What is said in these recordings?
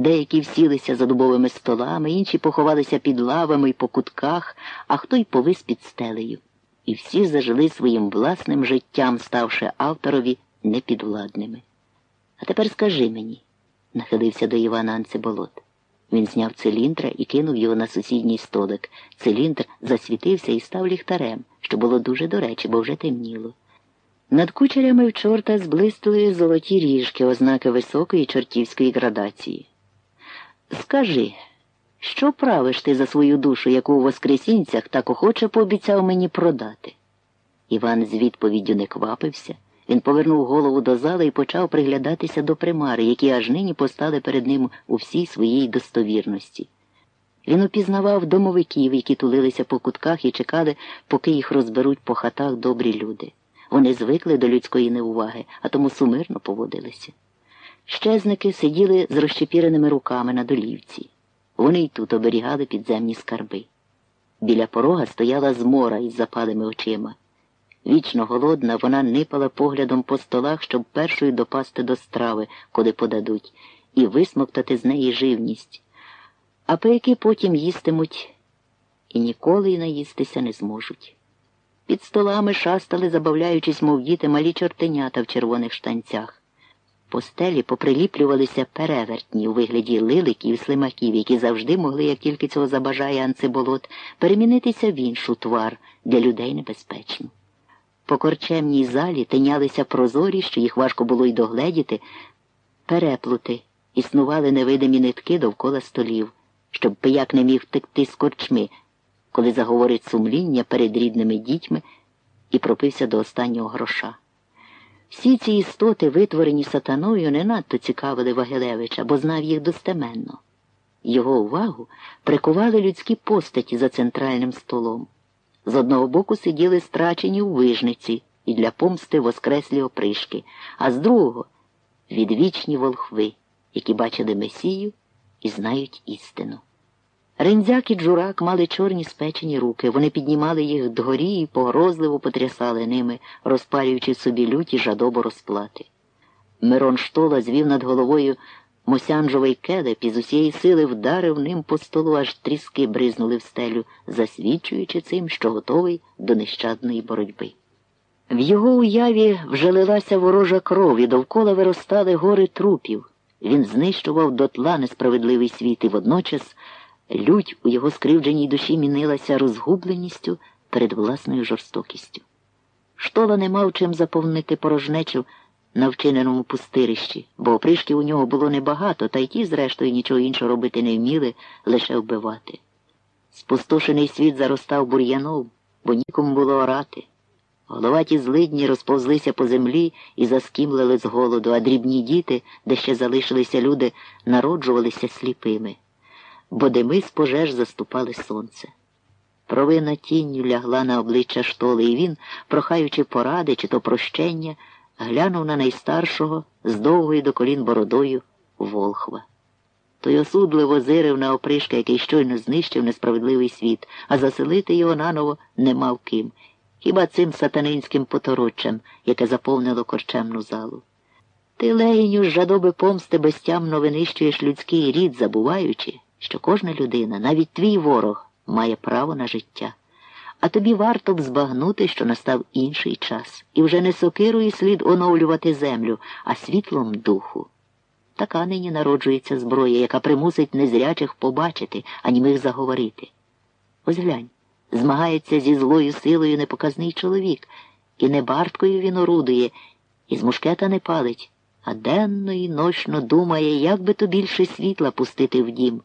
Деякі всілися за дубовими столами, інші поховалися під лавами й по кутках, а хто й повис під стелею. І всі зажили своїм власним життям, ставши авторові непідвладними. А тепер скажи мені, нахилився до Івана Анцеболот. Він зняв циліндра і кинув його на сусідній столик. Циліндр засвітився і став ліхтарем, що було дуже до речі, бо вже темніло. Над кучерями в чорта зблистили золоті ріжки, ознаки високої чортівської градації. Скажи, що правиш ти за свою душу, яку у Воскресінцях так охоче пообіцяв мені продати? Іван з відповіддю не квапився. Він повернув голову до зали і почав приглядатися до примари, які аж нині постали перед ним у всій своїй достовірності. Він упізнавав домовиків, які тулилися по кутках і чекали, поки їх розберуть по хатах добрі люди. Вони звикли до людської неуваги, а тому сумирно поводилися. Щезники сиділи з розчепіреними руками на долівці. Вони й тут оберігали підземні скарби. Біля порога стояла змора із запалими очима. Вічно голодна, вона нипала поглядом по столах, щоб першою допасти до страви, коли подадуть, і висмоктати з неї живність. А пияки потім їстимуть і ніколи й наїстися не зможуть. Під столами шастали, забавляючись, мов діти, малі чортенята в червоних штанцях. По стелі поприліплювалися перевертні у вигляді лиликів і слимаків, які завжди могли, як тільки цього забажає анциболот, перемінитися в іншу твар для людей небезпечну. По корчемній залі тинялися прозорі, що їх важко було й догледіти, переплути, існували невидимі нитки довкола столів, щоб пияк не міг втекти з корчми, коли заговорить сумління перед рідними дітьми і пропився до останнього гроша. Всі ці істоти, витворені сатаною, не надто цікавили Вагилевича, бо знав їх достеменно. Його увагу прикували людські постаті за центральним столом. З одного боку сиділи страчені у вижниці і для помсти воскреслі опришки, а з другого відвічні волхви, які бачили Месію і знають істину. Рензяк і джурак мали чорні спечені руки, вони піднімали їх дгорі і погрозливо потрясали ними, розпалюючи собі люті жадобу розплати. Мирон Штола звів над головою Мосянжовий келеп і з усієї сили вдарив ним по столу, аж тріски бризнули в стелю, засвідчуючи цим, що готовий до нещадної боротьби. В його уяві вже лилася ворожа кров і довкола виростали гори трупів. Він знищував дотла несправедливий світ і водночас лють у його скривдженій душі мінилася розгубленістю перед власною жорстокістю. Штола не мав чим заповнити порожнечу на вчиненому пустирищі, бо опришків у нього було небагато, та й ті, зрештою, нічого іншого робити не вміли, лише вбивати. Спустошений світ заростав бур'яном, бо нікому було орати. Головаті злидні розповзлися по землі і заскімлили з голоду, а дрібні діти, де ще залишилися люди, народжувалися сліпими, бо дими з пожеж заступали сонце. Провина тінню лягла на обличчя штоли, і він, прохаючи поради чи то прощення, глянув на найстаршого з довгою до колін бородою Волхва. Той осудливо зирив на опришка, який щойно знищив несправедливий світ, а заселити його наново не мав ким, хіба цим сатанинським потороччям, яке заповнило корчемну залу. Ти, легіню, з жадоби помсти безтямно винищуєш людський рід, забуваючи, що кожна людина, навіть твій ворог, має право на життя. А тобі варто б збагнути, що настав інший час, і вже не сокирою слід оновлювати землю, а світлом духу. Така нині народжується зброя, яка примусить незрячих побачити, а німих заговорити. Ось глянь, змагається зі злою силою непоказний чоловік, і не барткою він орудує, і з мушкета не палить, а денно і ночно думає, як би то більше світла пустити в дім,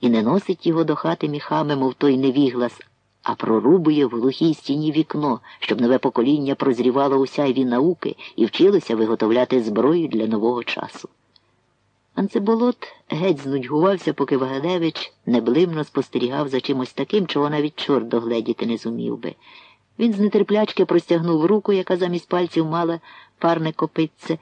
і не носить його до хати міхами, мов той невіглас, а прорубує в глухій стіні вікно, щоб нове покоління прозрівало усяйві науки і вчилося виготовляти зброю для нового часу. Анцеболот геть знудьгувався, поки Вагелевич неблимно спостерігав за чимось таким, чого навіть чорт догледіти не зумів би. Він з нетерплячки простягнув руку, яка замість пальців мала парне копитце,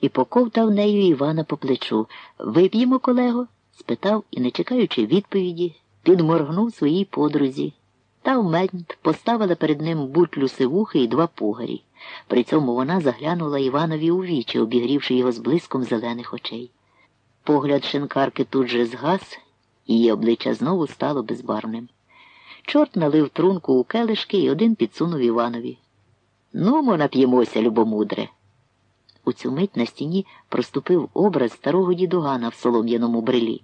і поковтав нею Івана по плечу. Вип'ємо, колего? Спитав і, не чекаючи відповіді, підморгнув своїй подрузі. Та вмент поставила перед ним бутлю сивухи і два пугарі. При цьому вона заглянула Іванові у вічі, обігрівши його з блиском зелених очей. Погляд шинкарки тут же згас, її обличчя знову стало безбарвним. Чорт налив трунку у келишки і один підсунув Іванові. Ну, мо нап'ємося, любомудре. У цю мить на стіні проступив образ старого дідугана в солом'яному брилі.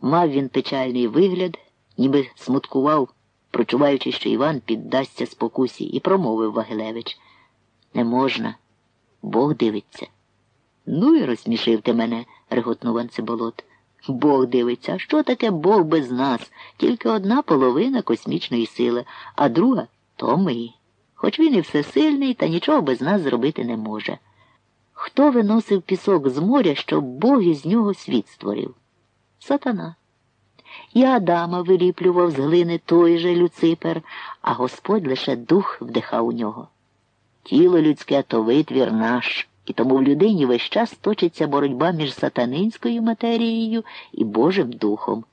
Мав він печальний вигляд, ніби смуткував, прочуваючи, що Іван піддасться спокусі, і промовив Вагилевич. Не можна, Бог дивиться. Ну і розсмішив ти мене, реготнув Анцеболот. Бог дивиться, що таке Бог без нас? Тільки одна половина космічної сили, а друга то ми. Хоч він і всесильний, та нічого без нас зробити не може. Хто виносив пісок з моря, щоб Бог із нього світ створив? Сатана. І Адама виліплював з глини той же Люципер, а Господь лише дух вдихав у нього. Тіло людське то витвір наш, і тому в людині весь час точиться боротьба між сатанинською матерією і Божим Духом.